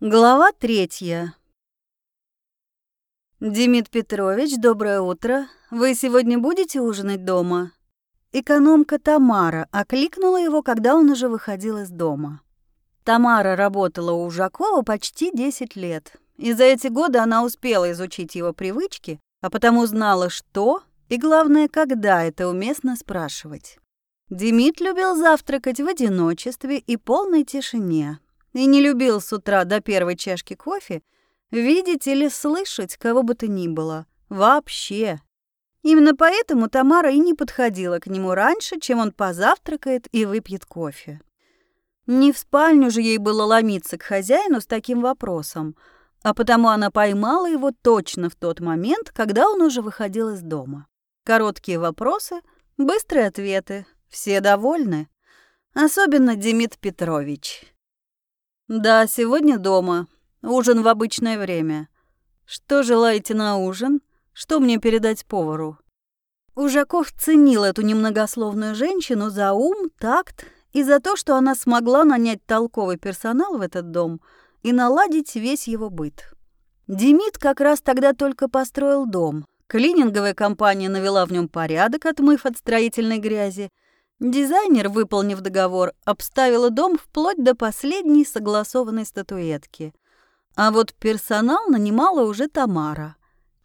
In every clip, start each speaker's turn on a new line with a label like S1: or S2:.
S1: Глава третья. Демид Петрович, доброе утро. Вы сегодня будете ужинать дома? Экономка Тамара окликнула его, когда он уже выходил из дома. Тамара работала у Ужакова почти 10 лет. И за эти годы она успела изучить его привычки, а потому знала, что и, главное, когда это уместно спрашивать. Демид любил завтракать в одиночестве и полной тишине, и не любил с утра до первой чашки кофе видеть или слышать кого бы то ни было. Вообще. Именно поэтому Тамара и не подходила к нему раньше, чем он позавтракает и выпьет кофе. Не в спальню же ей было ломиться к хозяину с таким вопросом, а потому она поймала его точно в тот момент, когда он уже выходил из дома. Короткие вопросы, быстрые ответы, все довольны. Особенно Демид Петрович. «Да, сегодня дома. Ужин в обычное время. Что желаете на ужин? Что мне передать повару?» Ужаков ценил эту немногословную женщину за ум, такт и за то, что она смогла нанять толковый персонал в этот дом и наладить весь его быт. Демид как раз тогда только построил дом. Клининговая компания навела в нем порядок, отмыв от строительной грязи, Дизайнер, выполнив договор, обставила дом вплоть до последней согласованной статуэтки. А вот персонал нанимала уже Тамара.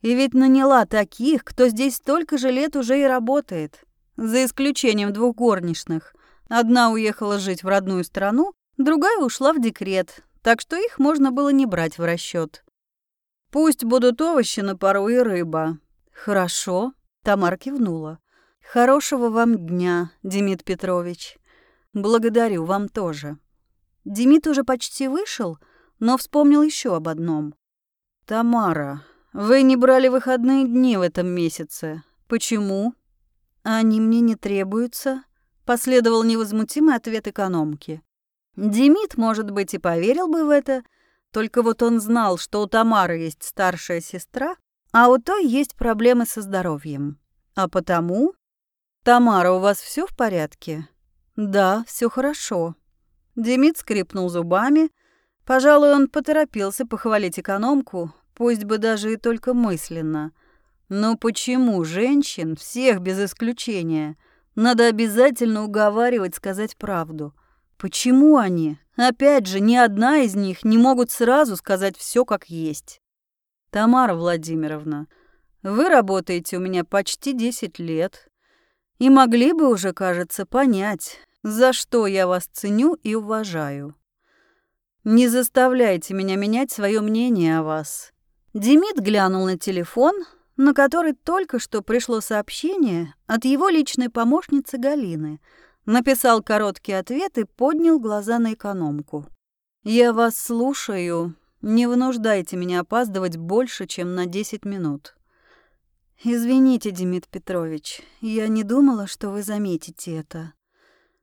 S1: И ведь наняла таких, кто здесь столько же лет уже и работает. За исключением двух горничных. Одна уехала жить в родную страну, другая ушла в декрет, так что их можно было не брать в расчет. Пусть будут овощи на пару и рыба. Хорошо, Тамара кивнула. Хорошего вам дня, Демид Петрович. Благодарю вам тоже. Демид уже почти вышел, но вспомнил еще об одном. Тамара, вы не брали выходные дни в этом месяце. Почему? Они мне не требуются, последовал невозмутимый ответ экономки. Демид, может быть, и поверил бы в это, только вот он знал, что у Тамары есть старшая сестра, а у той есть проблемы со здоровьем. А потому «Тамара, у вас все в порядке?» «Да, все хорошо». Демид скрипнул зубами. Пожалуй, он поторопился похвалить экономку, пусть бы даже и только мысленно. Но почему женщин, всех без исключения, надо обязательно уговаривать сказать правду? Почему они, опять же, ни одна из них не могут сразу сказать все как есть? Тамара Владимировна, вы работаете у меня почти 10 лет, и могли бы уже, кажется, понять, за что я вас ценю и уважаю. Не заставляйте меня менять свое мнение о вас. Демид глянул на телефон, на который только что пришло сообщение от его личной помощницы Галины. Написал короткий ответ и поднял глаза на экономку. «Я вас слушаю. Не вынуждайте меня опаздывать больше, чем на 10 минут». «Извините, Демид Петрович, я не думала, что вы заметите это.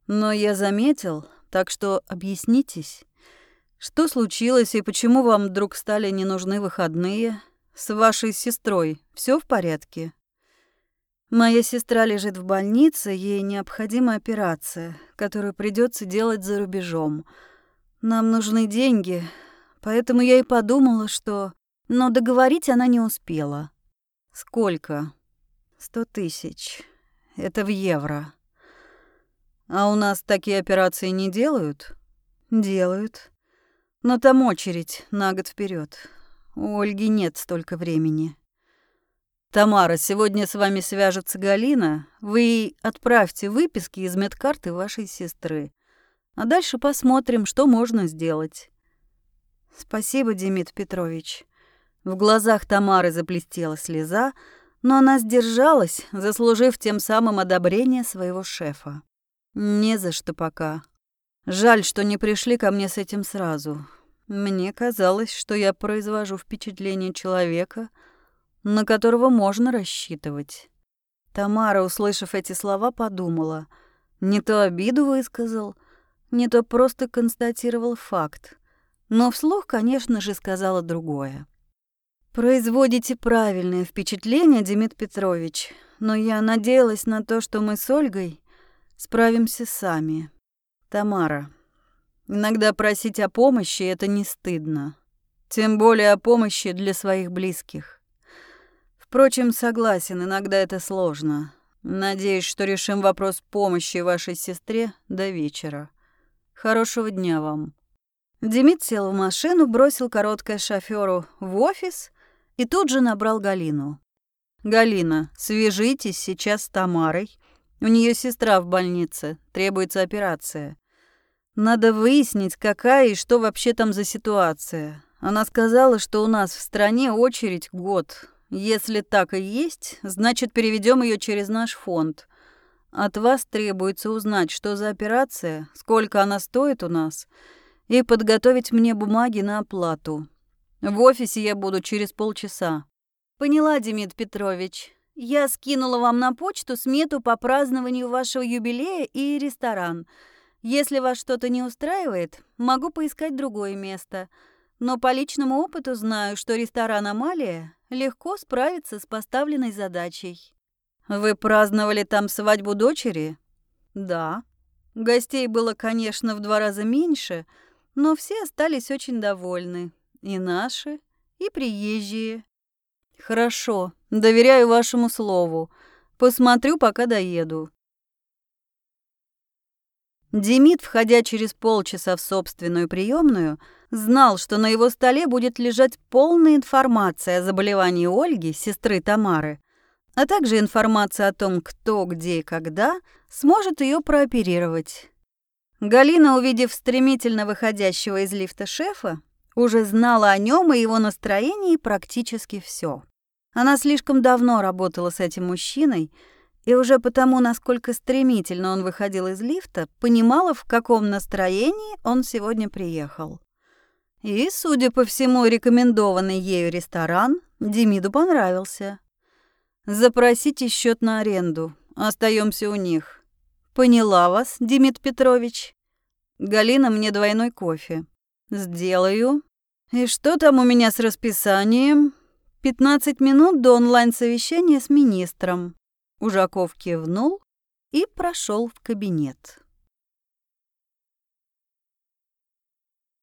S1: Но я заметил, так что объяснитесь, что случилось и почему вам вдруг стали не нужны выходные? С вашей сестрой все в порядке?» Моя сестра лежит в больнице, ей необходима операция, которую придется делать за рубежом. Нам нужны деньги, поэтому я и подумала, что... Но договорить она не успела. Сколько? Сто тысяч. Это в евро. А у нас такие операции не делают? Делают. Но там очередь на год вперед. У Ольги нет столько времени. Тамара, сегодня с вами свяжется Галина. Вы отправьте выписки из медкарты вашей сестры. А дальше посмотрим, что можно сделать. Спасибо, Демид Петрович. В глазах Тамары заблестела слеза, но она сдержалась, заслужив тем самым одобрение своего шефа. «Не за что пока. Жаль, что не пришли ко мне с этим сразу. Мне казалось, что я произвожу впечатление человека, на которого можно рассчитывать». Тамара, услышав эти слова, подумала. Не то обиду высказал, не то просто констатировал факт. Но вслух, конечно же, сказала другое. Производите правильное впечатление, Демид Петрович, но я надеялась на то, что мы с Ольгой справимся сами. Тамара, иногда просить о помощи это не стыдно. Тем более о помощи для своих близких. Впрочем, согласен, иногда это сложно. Надеюсь, что решим вопрос помощи вашей сестре до вечера. Хорошего дня вам. Демид сел в машину, бросил короткое шофёру в офис и тут же набрал Галину. «Галина, свяжитесь сейчас с Тамарой. У нее сестра в больнице, требуется операция. Надо выяснить, какая и что вообще там за ситуация. Она сказала, что у нас в стране очередь год. Если так и есть, значит, переведем ее через наш фонд. От вас требуется узнать, что за операция, сколько она стоит у нас, и подготовить мне бумаги на оплату. В офисе я буду через полчаса. Поняла, Демид Петрович. Я скинула вам на почту смету по празднованию вашего юбилея и ресторан. Если вас что-то не устраивает, могу поискать другое место. Но по личному опыту знаю, что ресторан «Амалия» легко справится с поставленной задачей. Вы праздновали там свадьбу дочери? Да. Гостей было, конечно, в два раза меньше, но все остались очень довольны. И наши, и приезжие. Хорошо, доверяю вашему слову. Посмотрю, пока доеду. Демид, входя через полчаса в собственную приемную, знал, что на его столе будет лежать полная информация о заболевании Ольги, сестры Тамары, а также информация о том, кто, где и когда сможет ее прооперировать. Галина, увидев стремительно выходящего из лифта шефа, уже знала о нем и его настроении практически все. Она слишком давно работала с этим мужчиной, и уже потому, насколько стремительно он выходил из лифта, понимала, в каком настроении он сегодня приехал. И, судя по всему, рекомендованный ею ресторан Демиду понравился. «Запросите счет на аренду. Остаемся у них». «Поняла вас, Демид Петрович». «Галина, мне двойной кофе». «Сделаю». «И что там у меня с расписанием?» 15 минут до онлайн-совещания с министром. Ужаков кивнул и прошел в кабинет.